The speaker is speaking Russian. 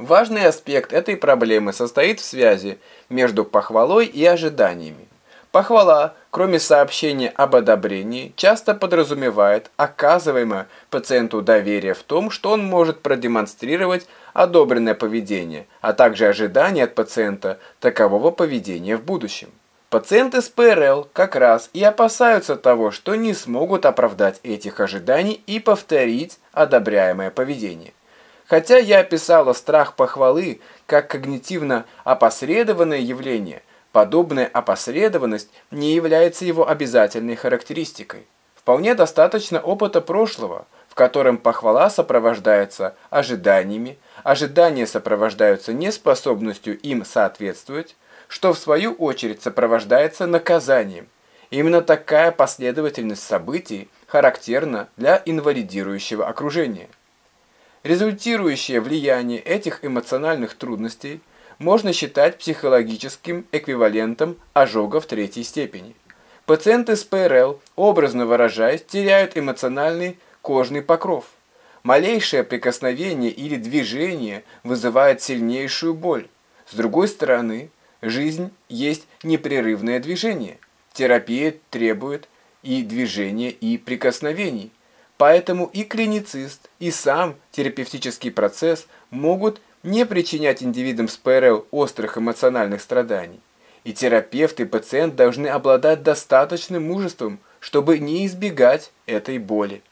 Важный аспект этой проблемы состоит в связи между похвалой и ожиданиями. Похвала, кроме сообщения об одобрении, часто подразумевает оказываемое пациенту доверие в том, что он может продемонстрировать одобренное поведение, а также ожидание от пациента такового поведения в будущем. Пациенты с ПРЛ как раз и опасаются того, что не смогут оправдать этих ожиданий и повторить одобряемое поведение. Хотя я описала страх похвалы как когнитивно опосредованное явление, подобная опосредованность не является его обязательной характеристикой. Вполне достаточно опыта прошлого, в котором похвала сопровождается ожиданиями, ожидания сопровождаются неспособностью им соответствовать, что в свою очередь сопровождается наказанием. Именно такая последовательность событий характерна для инвалидирующего окружения. Результирующее влияние этих эмоциональных трудностей можно считать психологическим эквивалентом ожога в третьей степени. Пациенты с ПРЛ, образно выражаясь, теряют эмоциональный кожный покров. Малейшее прикосновение или движение вызывает сильнейшую боль. С другой стороны, Жизнь есть непрерывное движение. Терапия требует и движения, и прикосновений. Поэтому и клиницист, и сам терапевтический процесс могут не причинять индивидам с ПРЛ острых эмоциональных страданий. И терапевт, и пациент должны обладать достаточным мужеством, чтобы не избегать этой боли.